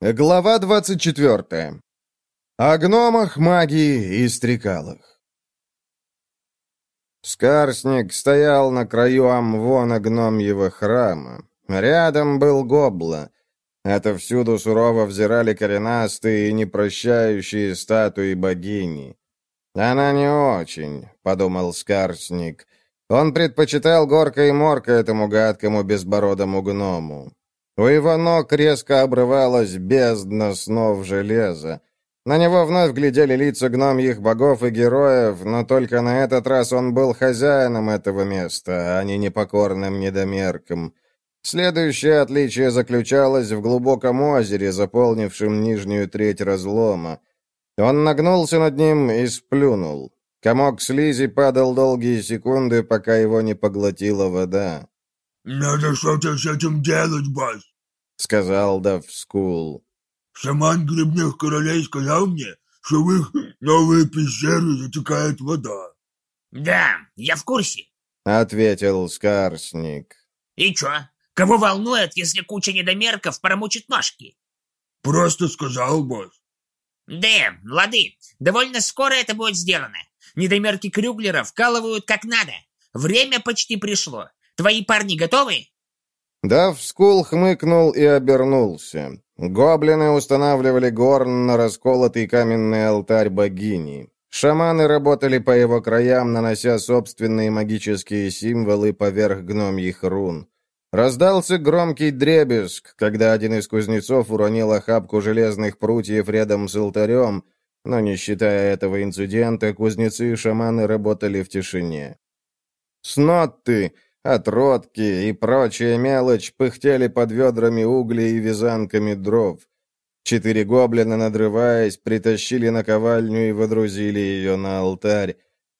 Глава 24. О гномах, магии и стрекалах. Скарсник стоял на краю амвона гномьего храма. Рядом был гобла. Отовсюду сурово взирали коренастые и непрощающие статуи богини. «Она не очень», — подумал Скарсник. Он предпочитал горка и морка этому гадкому безбородому гному. У его ног резко обрывалась бездна снов железа. На него вновь глядели лица гномьих богов и героев, но только на этот раз он был хозяином этого места, а не непокорным недомерком. Следующее отличие заключалось в глубоком озере, заполнившем нижнюю треть разлома. Он нагнулся над ним и сплюнул. Комок слизи падал долгие секунды, пока его не поглотила вода. «Надо что-то с этим делать, босс», — сказал Давскул. «Шаман грибных королей сказал мне, что в их новые пещеры затекает вода». «Да, я в курсе», — ответил Скарсник. «И чё? Кого волнует, если куча недомерков промучит ножки?» «Просто сказал, босс». «Да, лады, довольно скоро это будет сделано. Недомерки Крюглера вкалывают как надо. Время почти пришло. Твои парни готовы?» Давскул хмыкнул и обернулся. Гоблины устанавливали горн на расколотый каменный алтарь богини. Шаманы работали по его краям, нанося собственные магические символы поверх гномьих рун. Раздался громкий дребезг, когда один из кузнецов уронил охапку железных прутьев рядом с алтарем, но не считая этого инцидента, кузнецы и шаманы работали в тишине. «Снотты!» Отродки и прочая мелочь пыхтели под ведрами угля и вязанками дров. Четыре гоблина, надрываясь, притащили наковальню и водрузили ее на алтарь.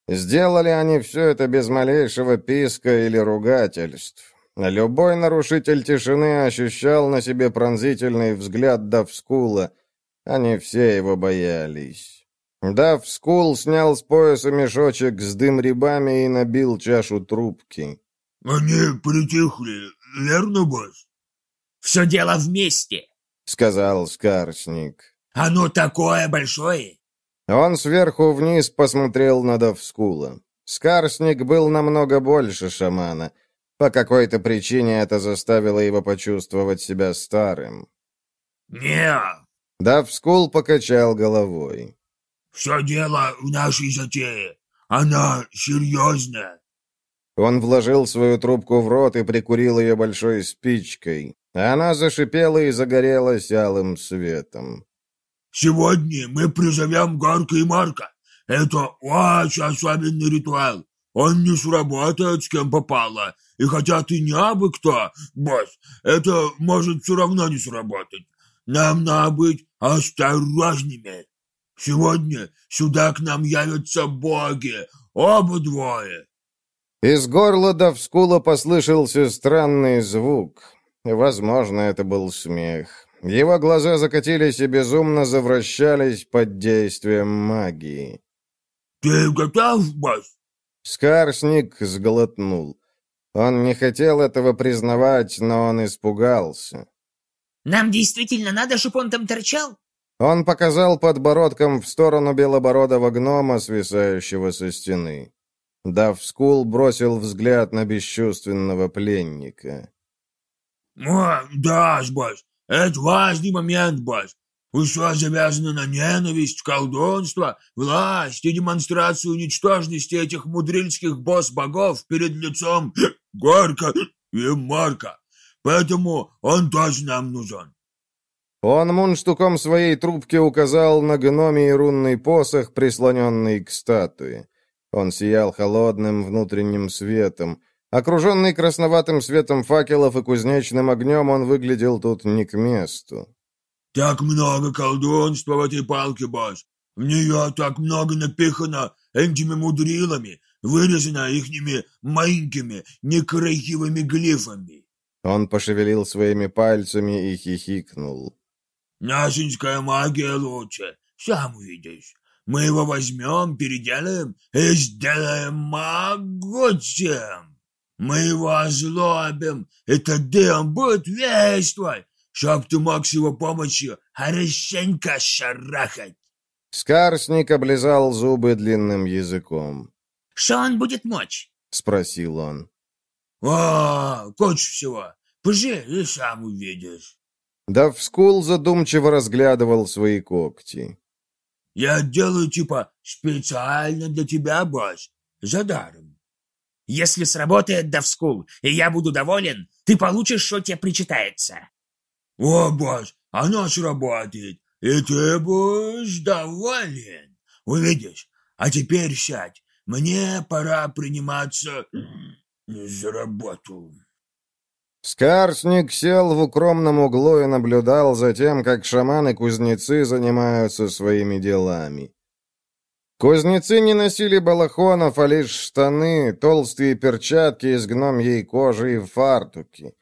Сделали они все это без малейшего писка или ругательств. Любой нарушитель тишины ощущал на себе пронзительный взгляд Давскула. Они все его боялись. Давскул снял с пояса мешочек с дым-рябами и набил чашу трубки. «Они притихли, верно, босс?» «Все дело вместе», — сказал Скарсник. «Оно такое большое!» Он сверху вниз посмотрел на Довскула. Скарсник был намного больше шамана. По какой-то причине это заставило его почувствовать себя старым. «Не!» Давскул покачал головой. «Все дело в нашей затее. Она серьезная. Он вложил свою трубку в рот и прикурил ее большой спичкой. Она зашипела и загорелась алым светом. «Сегодня мы призовем Горка и Марка. Это очень особенный ритуал. Он не сработает с кем попало. И хотя ты не абы кто, босс, это может все равно не сработать. Нам надо быть осторожными. Сегодня сюда к нам явятся боги, оба двое. Из горла Давскула послышался странный звук. Возможно, это был смех. Его глаза закатились и безумно завращались под действием магии. «Ты готов, босс?» Скарсник сглотнул. Он не хотел этого признавать, но он испугался. «Нам действительно надо, чтобы он там торчал?» Он показал подбородком в сторону белобородого гнома, свисающего со стены. Давскул бросил взгляд на бесчувственного пленника. «О, да, босс, это важный момент, босс. Все завязано на ненависть, колдунство, власть и демонстрацию ничтожности этих мудрильских босс-богов перед лицом Горка и Марка. Поэтому он тоже нам нужен». Он мунштуком своей трубки указал на гномий рунный посох, прислоненный к статуе. Он сиял холодным внутренним светом. Окруженный красноватым светом факелов и кузнечным огнем, он выглядел тут не к месту. «Так много колдунства в этой палке, босс! В нее так много напихано этими мудрилами, вырезано ихними маленькими, некрасивыми глифами!» Он пошевелил своими пальцами и хихикнул. «Нашинская магия лучше, сам увидишь. Мы его возьмем, переделаем и сделаем могучим. Мы его озлобим, и тогда он будет твой, чтоб ты мог с его помощью хорошенько шарахать. Скарсник облизал зубы длинным языком. Что он будет мочь? — спросил он. «А, конче всего. Пожи и сам увидишь». Давскул задумчиво разглядывал свои когти. «Я делаю типа специально для тебя, босс, за даром». «Если сработает Давскул, и я буду доволен, ты получишь, что тебе причитается». «О, босс, оно сработает, и ты будешь доволен. Увидишь, а теперь сядь, мне пора приниматься за работу». Скарсник сел в укромном углу и наблюдал за тем, как шаманы-кузнецы занимаются своими делами. Кузнецы не носили балахонов, а лишь штаны, толстые перчатки из гномьей кожи и фартуки.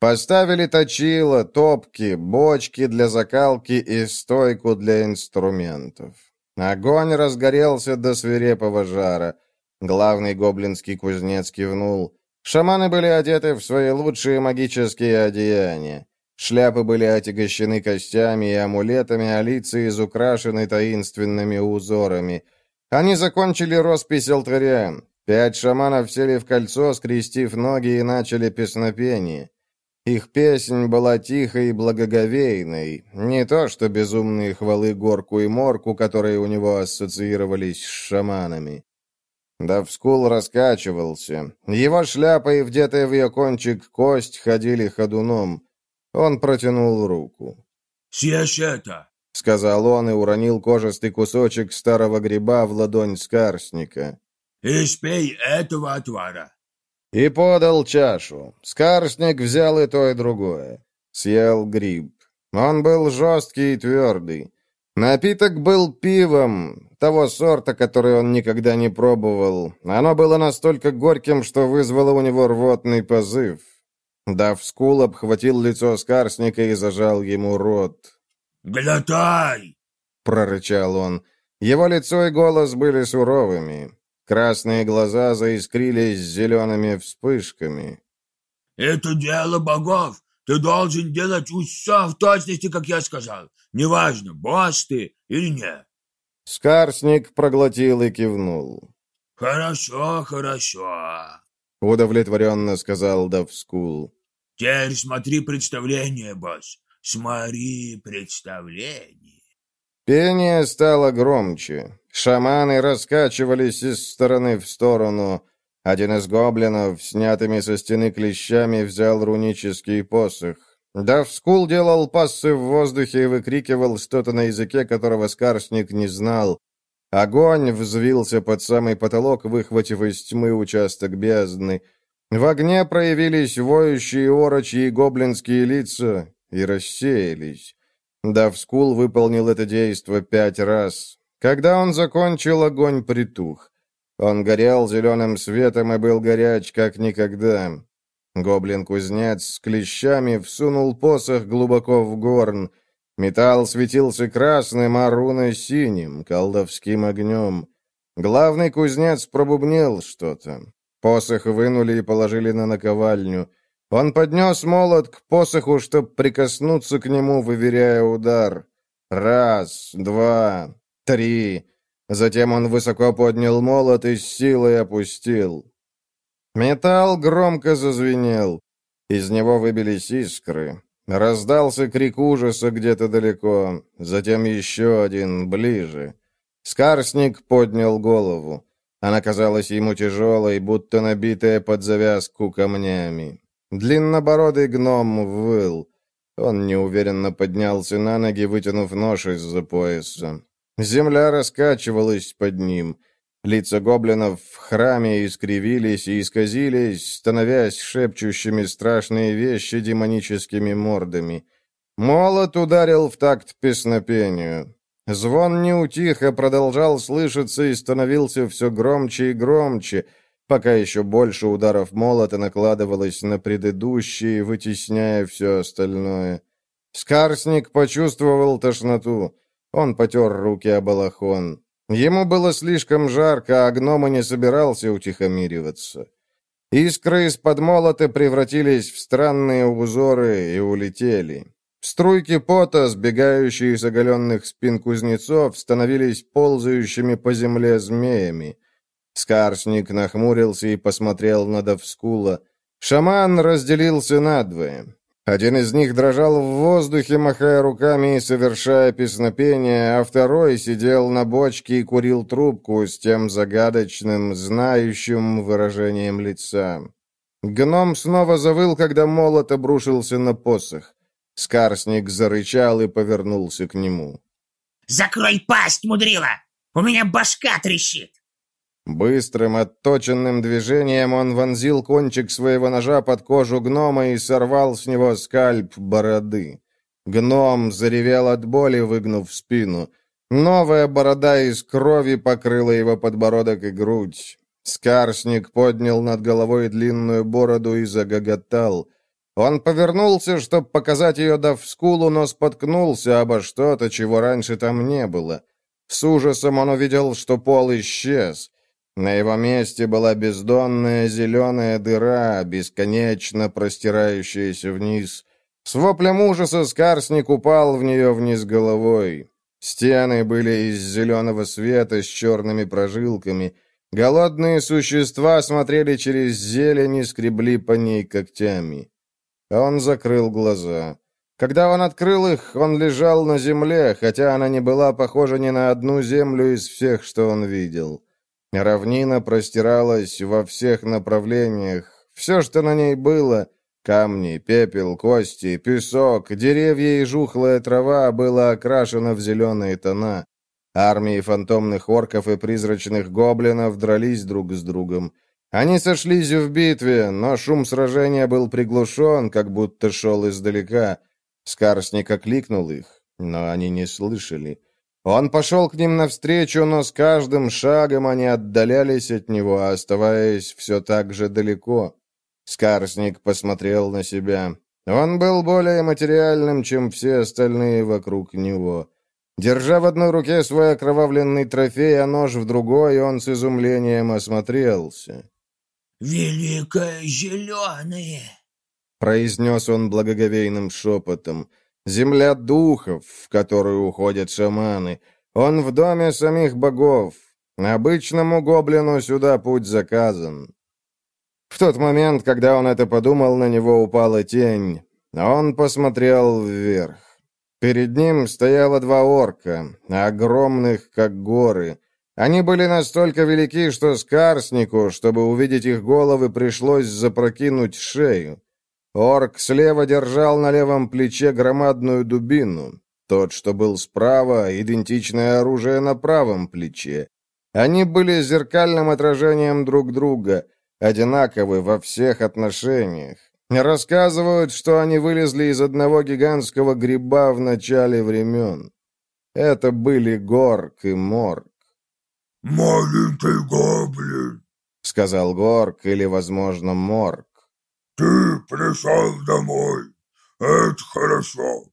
Поставили точило, топки, бочки для закалки и стойку для инструментов. Огонь разгорелся до свирепого жара. Главный гоблинский кузнец кивнул. Шаманы были одеты в свои лучшие магические одеяния. Шляпы были отягощены костями и амулетами, а лица изукрашены таинственными узорами. Они закончили роспись алтаря. Пять шаманов сели в кольцо, скрестив ноги, и начали песнопение. Их песнь была тихой и благоговейной, не то что безумные хвалы Горку и Морку, которые у него ассоциировались с шаманами. Давскул раскачивался. Его шляпа и вдетая в ее кончик кость ходили ходуном. Он протянул руку. «Съешь это!» — сказал он и уронил кожистый кусочек старого гриба в ладонь скарсника. «И спей этого отвара!» И подал чашу. Скарсник взял и то, и другое. Съел гриб. Он был жесткий и твердый. Напиток был пивом, того сорта, который он никогда не пробовал. Оно было настолько горьким, что вызвало у него рвотный позыв. Дав скул обхватил лицо Скарсника и зажал ему рот. «Глотай!» — прорычал он. Его лицо и голос были суровыми. Красные глаза заискрились зелеными вспышками. «Это дело богов. Ты должен делать все в точности, как я сказал. Неважно, босс ты или нет». Скарсник проглотил и кивнул. «Хорошо, хорошо», — удовлетворенно сказал Давскул. «Теперь смотри представление, босс. Смотри представление». Пение стало громче. Шаманы раскачивались из стороны в сторону. Один из гоблинов, снятыми со стены клещами, взял рунический посох. Давскул делал пассы в воздухе и выкрикивал что-то на языке, которого Скарсник не знал. Огонь взвился под самый потолок, выхватив из тьмы участок бездны. В огне проявились воющие орочи и гоблинские лица и рассеялись. Давскул выполнил это действо пять раз. Когда он закончил, огонь притух. Он горел зеленым светом и был горяч, как никогда. Гоблин-кузнец с клещами всунул посох глубоко в горн. Металл светился красным, а руны синим, колдовским огнем. Главный кузнец пробубнил что-то. Посох вынули и положили на наковальню. Он поднес молот к посоху, чтобы прикоснуться к нему, выверяя удар. Раз, два, Три. Затем он высоко поднял молот и с силой опустил. Металл громко зазвенел. Из него выбились искры. Раздался крик ужаса где-то далеко, затем еще один, ближе. Скарсник поднял голову. Она казалась ему тяжелой, будто набитая под завязку камнями. Длиннобородый гном выл. Он неуверенно поднялся на ноги, вытянув нож из-за пояса. Земля раскачивалась под ним. Лица гоблинов в храме искривились и исказились, становясь шепчущими страшные вещи демоническими мордами. Молот ударил в такт песнопению. Звон не утих, а продолжал слышаться и становился все громче и громче, пока еще больше ударов молота накладывалось на предыдущие, вытесняя все остальное. Скарсник почувствовал тошноту. Он потер руки об балахон. Ему было слишком жарко, а гном и не собирался утихомириваться. Искры из-под молота превратились в странные узоры и улетели. Струйки пота, сбегающие с оголенных спин кузнецов, становились ползающими по земле змеями. Скарсник нахмурился и посмотрел на Довскула. Шаман разделился надвое. Один из них дрожал в воздухе, махая руками и совершая песнопение, а второй сидел на бочке и курил трубку с тем загадочным, знающим выражением лица. Гном снова завыл, когда молот обрушился на посох. Скарсник зарычал и повернулся к нему. «Закрой пасть, мудрила! У меня башка трещит!» Быстрым, отточенным движением он вонзил кончик своего ножа под кожу гнома и сорвал с него скальп бороды. Гном заревел от боли, выгнув спину. Новая борода из крови покрыла его подбородок и грудь. Скарсник поднял над головой длинную бороду и загоготал. Он повернулся, чтобы показать ее Давскулу, но споткнулся обо что-то, чего раньше там не было. С ужасом он увидел, что пол исчез. На его месте была бездонная зеленая дыра, бесконечно простирающаяся вниз. С воплем ужаса Скарсник упал в нее вниз головой. Стены были из зеленого света с черными прожилками. Голодные существа смотрели через зелень и скребли по ней когтями. Он закрыл глаза. Когда он открыл их, он лежал на земле, хотя она не была похожа ни на одну землю из всех, что он видел. Равнина простиралась во всех направлениях. Все, что на ней было — камни, пепел, кости, песок, деревья и жухлая трава — было окрашено в зеленые тона. Армии фантомных орков и призрачных гоблинов дрались друг с другом. Они сошлись в битве, но шум сражения был приглушен, как будто шел издалека. Скарсник окликнул их, но они не слышали. Он пошел к ним навстречу, но с каждым шагом они отдалялись от него, оставаясь все так же далеко. Скарсник посмотрел на себя. Он был более материальным, чем все остальные вокруг него. Держа в одной руке свой окровавленный трофей, а нож в другой, он с изумлением осмотрелся. «Великое зеленое!» — произнес он благоговейным шепотом — Земля духов, в которую уходят шаманы. Он в доме самих богов. Обычному гоблину сюда путь заказан. В тот момент, когда он это подумал, на него упала тень. Он посмотрел вверх. Перед ним стояло два орка, огромных, как горы. Они были настолько велики, что Скарснику, чтобы увидеть их головы, пришлось запрокинуть шею. Орк слева держал на левом плече громадную дубину. Тот, что был справа, идентичное оружие на правом плече. Они были зеркальным отражением друг друга, одинаковы во всех отношениях. Рассказывают, что они вылезли из одного гигантского гриба в начале времен. Это были Горк и Морк. «Маленький гоблин», — сказал Горк или, возможно, Морк. «Ты пришел домой. Это хорошо.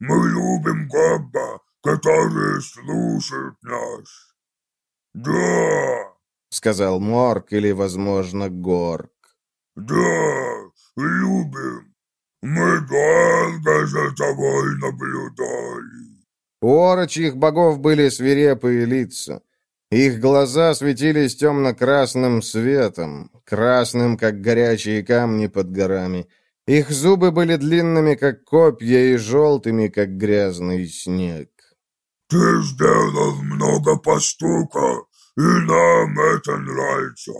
Мы любим Гобба, которые слушают нас». «Да», — сказал Морк или, возможно, Горк. «Да, любим. Мы долго за тобой наблюдали». У орочьих богов были свирепые лица. Их глаза светились темно-красным светом, красным, как горячие камни под горами. Их зубы были длинными, как копья, и желтыми, как грязный снег. «Ты сделал много поступка, и нам это нравится.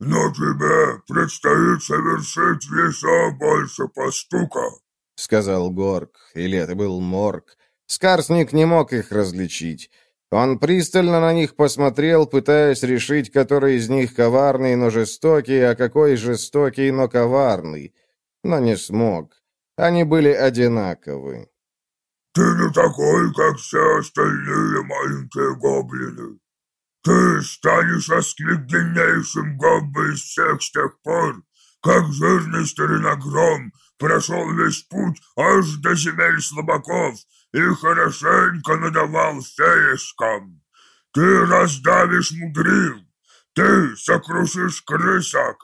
Но тебе предстоит совершить еще больше поступка», — сказал Горг, или это был Морг. Скарсник не мог их различить. Он пристально на них посмотрел, пытаясь решить, который из них коварный, но жестокий, а какой жестокий, но коварный. Но не смог. Они были одинаковы. «Ты не такой, как все остальные маленькие гоблины. Ты станешь оскверненнейшим гоббой из всех с тех пор, как жирный старина Гром прошел весь путь аж до земель слабаков и хорошенько надавал феечкам. Ты раздавишь мудрил, ты сокрушишь крысок,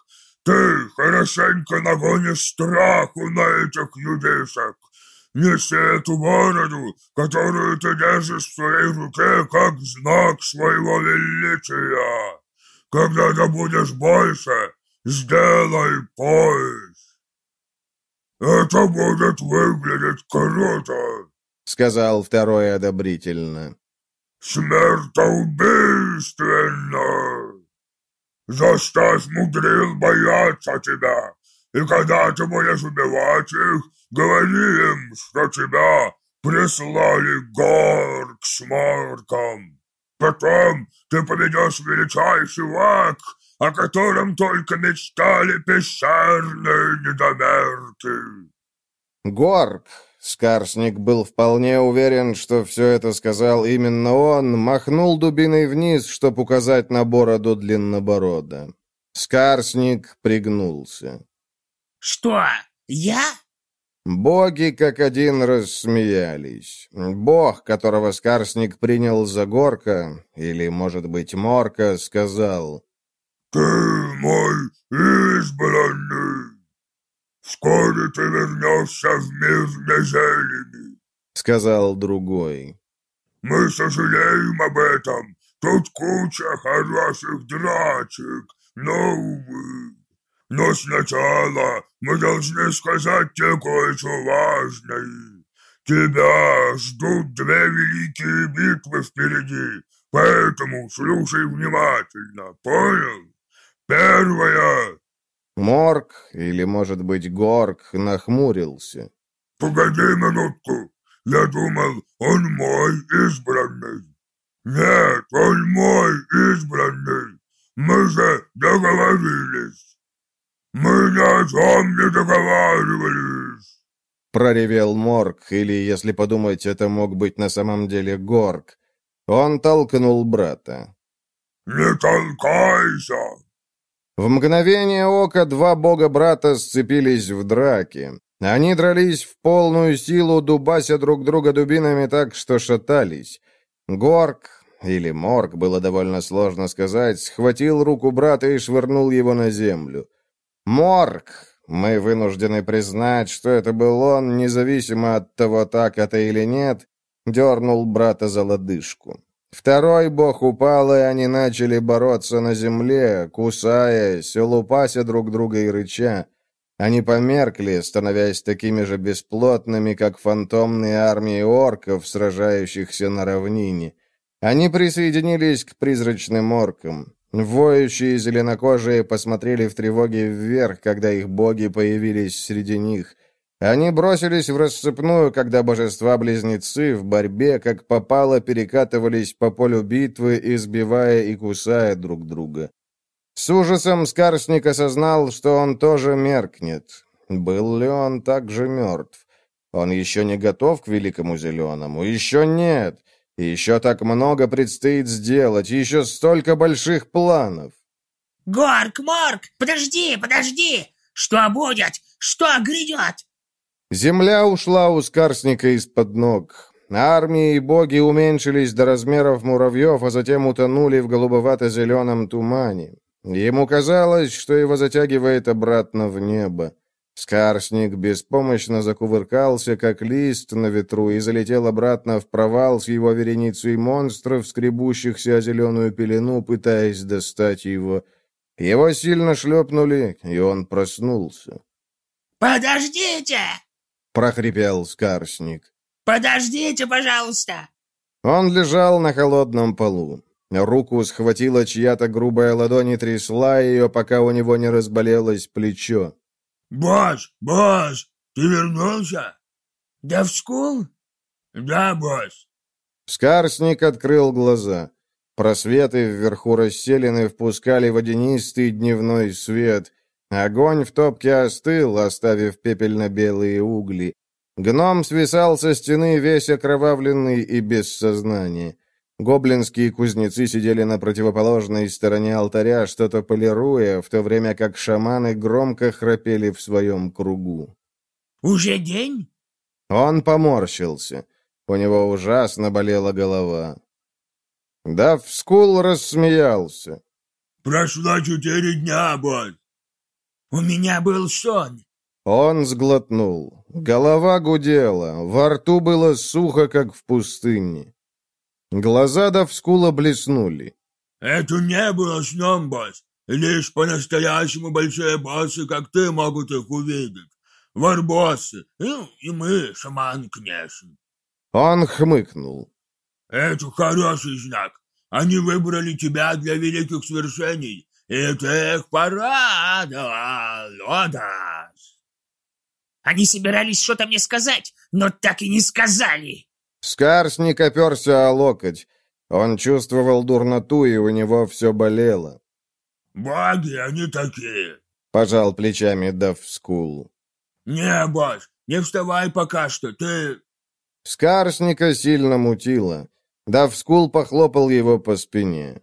ты хорошенько нагонишь страху на этих людишек, неси эту бороду, которую ты держишь в своей руке, как знак своего величия. Когда добудешь больше, сделай пояс. Это будет выглядеть круто, — сказал второй одобрительно. «Смертоубийственно! Заставь мудрил бояться тебя, и когда ты будешь убивать их, говори им, что тебя прислали Горг с Марком. Потом ты поведешь величайший вак, о котором только мечтали пещерные недомерки». Горг Скарсник был вполне уверен, что все это сказал именно он, махнул дубиной вниз, чтобы указать на бороду длинноборода. Скарсник пригнулся. «Что, я?» Боги как один рассмеялись. Бог, которого Скарсник принял за Горка, или, может быть, Морка, сказал, «Ты мой избранный!» «Вскоре ты вернешься в мир Незелени», — сказал другой. «Мы сожалеем об этом. Тут куча хороших драчек, но, увы. Но сначала мы должны сказать тебе кое-что важное. Тебя ждут две великие битвы впереди, поэтому слушай внимательно, понял? Первая Морг, или, может быть, Горг, нахмурился. «Погоди минутку. Я думал, он мой избранный. Нет, он мой избранный. Мы же договорились. Мы ни о чем не договаривались». Проревел Морг, или, если подумать, это мог быть на самом деле Горг. Он толкнул брата. «Не толкайся! В мгновение ока два бога-брата сцепились в драке. Они дрались в полную силу, дубася друг друга дубинами так, что шатались. Горк, или Морг, было довольно сложно сказать, схватил руку брата и швырнул его на землю. Морг, мы вынуждены признать, что это был он, независимо от того, так это или нет, дернул брата за лодыжку. Второй бог упал, и они начали бороться на земле, кусаясь, лупася друг друга и рыча. Они померкли, становясь такими же бесплотными, как фантомные армии орков, сражающихся на равнине. Они присоединились к призрачным оркам. Воющие зеленокожие посмотрели в тревоге вверх, когда их боги появились среди них. Они бросились в рассыпную, когда божества-близнецы в борьбе, как попало, перекатывались по полю битвы, избивая и кусая друг друга. С ужасом Скарсник осознал, что он тоже меркнет. Был ли он также мертв? Он еще не готов к Великому Зеленому? Еще нет. Еще так много предстоит сделать, еще столько больших планов. «Горк, Морк, подожди, подожди! Что будет? Что грядет?» Земля ушла у Скарсника из-под ног. Армии и боги уменьшились до размеров муравьев, а затем утонули в голубовато-зеленом тумане. Ему казалось, что его затягивает обратно в небо. Скарсник беспомощно закувыркался, как лист на ветру, и залетел обратно в провал с его вереницей монстров, скребущихся о зеленую пелену, пытаясь достать его. Его сильно шлепнули, и он проснулся. «Подождите!» — прохрипел Скарсник. «Подождите, пожалуйста!» Он лежал на холодном полу. Руку схватила чья-то грубая ладонь и трясла ее, пока у него не разболелось плечо. «Босс, босс, ты вернулся?» «Да в скул?» «Да, босс». Скарсник открыл глаза. Просветы вверху расселены впускали водянистый дневной свет. Огонь в топке остыл, оставив пепельно-белые угли. Гном свисал со стены весь окровавленный и без сознания. Гоблинские кузнецы сидели на противоположной стороне алтаря, что-то полируя, в то время как шаманы громко храпели в своем кругу. «Уже день?» Он поморщился. У него ужасно болела голова. Давскул рассмеялся. «Прошло четыре дня, босс. «У меня был сон!» Он сглотнул. Голова гудела, во рту было сухо, как в пустыне. Глаза Давскула блеснули. Это не было сном, босс. Лишь по-настоящему большие боссы, как ты, могут их увидеть. Варбоссы, ну, и мы, шаман Кнешин. Он хмыкнул. Это хороший знак. Они выбрали тебя для великих свершений, и ты их порадовал, Лодас. Они собирались что-то мне сказать, но так и не сказали. Скарсник оперся о локоть. Он чувствовал дурноту, и у него все болело. «Боги, они такие!» — пожал плечами Давскул. «Не, босс, не вставай пока что, ты...» Скарсника сильно мутило. Давскул похлопал его по спине.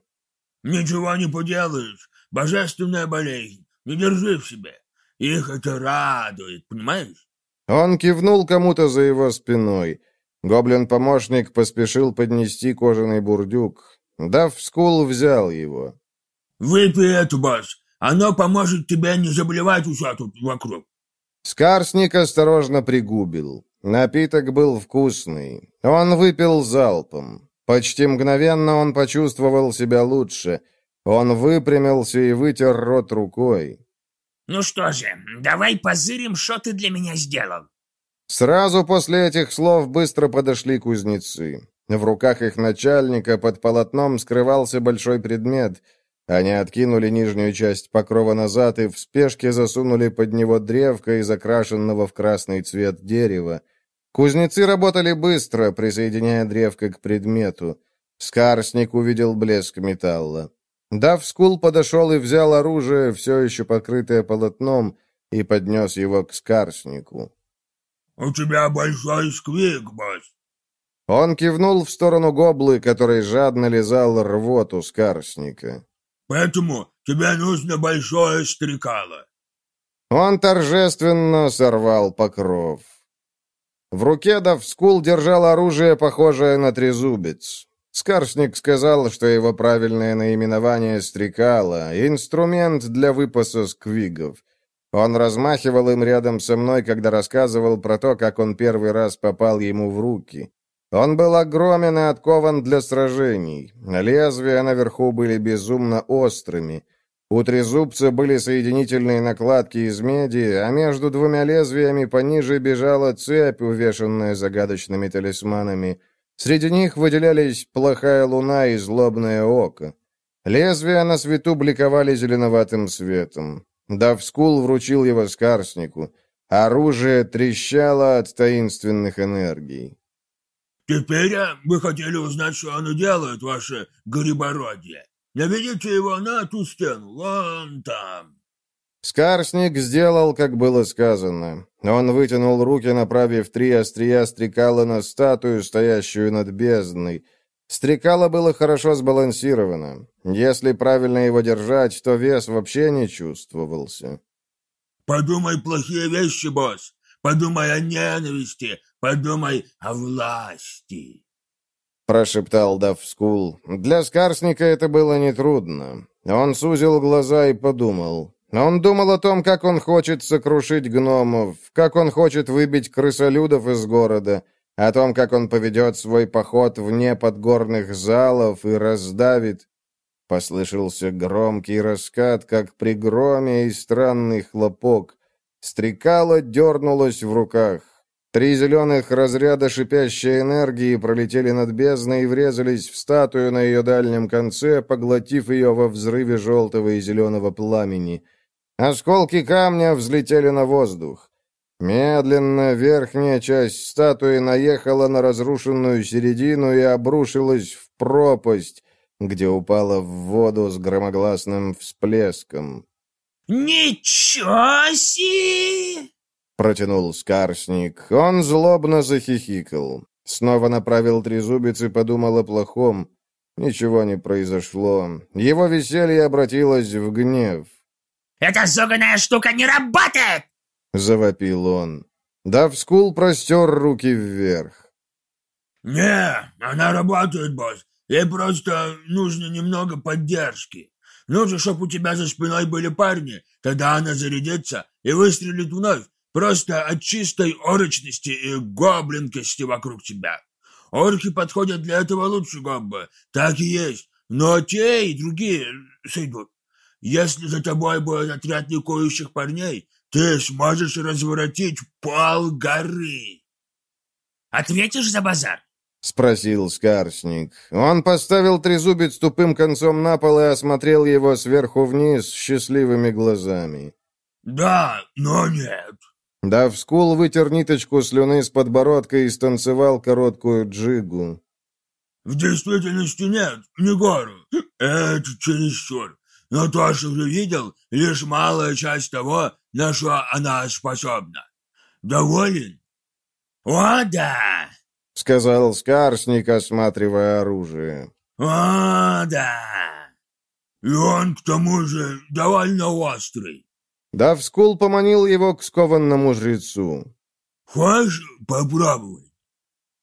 «Ничего не поделаешь. Божественная болезнь. Не держи в себе. Их это радует, понимаешь?» Он кивнул кому-то за его спиной. Гоблин-помощник поспешил поднести кожаный бурдюк. Давскул взял его. «Выпей эту, босс. Оно поможет тебе не заболевать уса тут вокруг». Скарсник осторожно пригубил. Напиток был вкусный. Он выпил залпом. Почти мгновенно он почувствовал себя лучше. Он выпрямился и вытер рот рукой. «Ну что же, давай позырим, что ты для меня сделал». Сразу после этих слов быстро подошли кузнецы. В руках их начальника под полотном скрывался большой предмет. Они откинули нижнюю часть покрова назад и в спешке засунули под него древко из окрашенного в красный цвет дерева. Кузнецы работали быстро, присоединяя древко к предмету. Скарсник увидел блеск металла. Давскул подошел и взял оружие, все еще покрытое полотном, и поднес его к Скарснику. «У тебя большой сквик, босс!» Он кивнул в сторону гоблы, который жадно лизал рвоту Скарсника. Поэтому тебе нужно большое стрекало». Он торжественно сорвал покров. В руке Давскул держал оружие, похожее на трезубец. Скарсник сказал, что его правильное наименование — стрекало, инструмент для выпаса сквигов. Он размахивал им рядом со мной, когда рассказывал про то, как он первый раз попал ему в руки. Он был огромен и откован для сражений. Лезвия наверху были безумно острыми. У трезубца были соединительные накладки из меди, а между двумя лезвиями пониже бежала цепь, увешанная загадочными талисманами. Среди них выделялись плохая луна и злобное око. Лезвия на свету бликовали зеленоватым светом. Давскул вручил его скарснику. Оружие трещало от таинственных энергий. Теперь мы хотели узнать, что оно делает, ваше горебородие. Наведите его на ту стену, вон там». Скарсник сделал, как было сказано. Он вытянул руки, направив три острия стрекала на статую, стоящую над бездной. Стрекало было хорошо сбалансировано. Если правильно его держать, то вес вообще не чувствовался. «Подумай плохие вещи, босс. Подумай о ненависти, подумай о власти!» Прошептал Давскул. Для Скарсника это было нетрудно. Он сузил глаза и подумал. Он думал о том, как он хочет сокрушить гномов, как он хочет выбить крысолюдов из города, о том, как он поведет свой поход вне подгорных залов и раздавит. Послышался громкий раскат, как при громе, и странный хлопок. Стрекало дернулось в руках. Три зеленых разряда шипящей энергии пролетели над бездной и врезались в статую на ее дальнем конце, поглотив ее во взрыве желтого и зеленого пламени. Осколки камня взлетели на воздух. Медленно верхняя часть статуи наехала на разрушенную середину и обрушилась в пропасть, где упала в воду с громогласным всплеском. «Ничего себе!» Протянул Скарсник. Он злобно захихикал. Снова направил трезубец и подумал о плохом. Ничего не произошло. Его веселье обратилось в гнев. «Эта зоганая штука не работает!» Завопил он. Давскул простер руки вверх. «Не, она работает, босс. Ей просто нужно немного поддержки. Нужно, чтобы у тебя за спиной были парни, тогда она зарядится и выстрелит вновь, Просто от чистой орочности и гоблинкости вокруг тебя. Орки подходят для этого лучше, Гобба. Так и есть. Но те и другие сойдут. Если за тобой будет отряд ликующих парней, ты сможешь разворотить пол горы. Ответишь за базар? — спросил Скарсник. Он поставил трезубец тупым концом на пол и осмотрел его сверху вниз счастливыми глазами. «Да, но нет». Дав скул вытер ниточку слюны с подбородка и станцевал короткую джигу. «В действительности нет, не гору. Это чересчур. Но то, что ты видел, лишь малая часть того, на что она способна. Доволен?» «О, да!» — сказал Скарсник, осматривая оружие. «А, да. И он, к тому же, довольно острый». Давскул поманил его к скованному жрецу. «Хочешь попробовать?»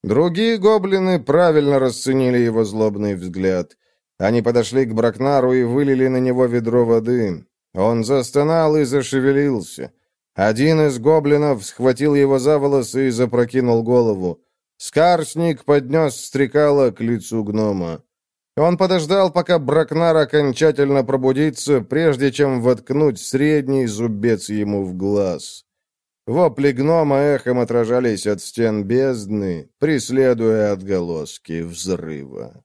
Другие гоблины правильно расценили его злобный взгляд. Они подошли к Бракнару и вылили на него ведро воды. Он застонал и зашевелился. Один из гоблинов схватил его за волосы и запрокинул голову. Скарсник поднес стрекало к лицу гнома. Он подождал, пока Бракнар окончательно пробудится, прежде чем воткнуть средний зубец ему в глаз. Вопли гнома эхом отражались от стен бездны, преследуя отголоски взрыва.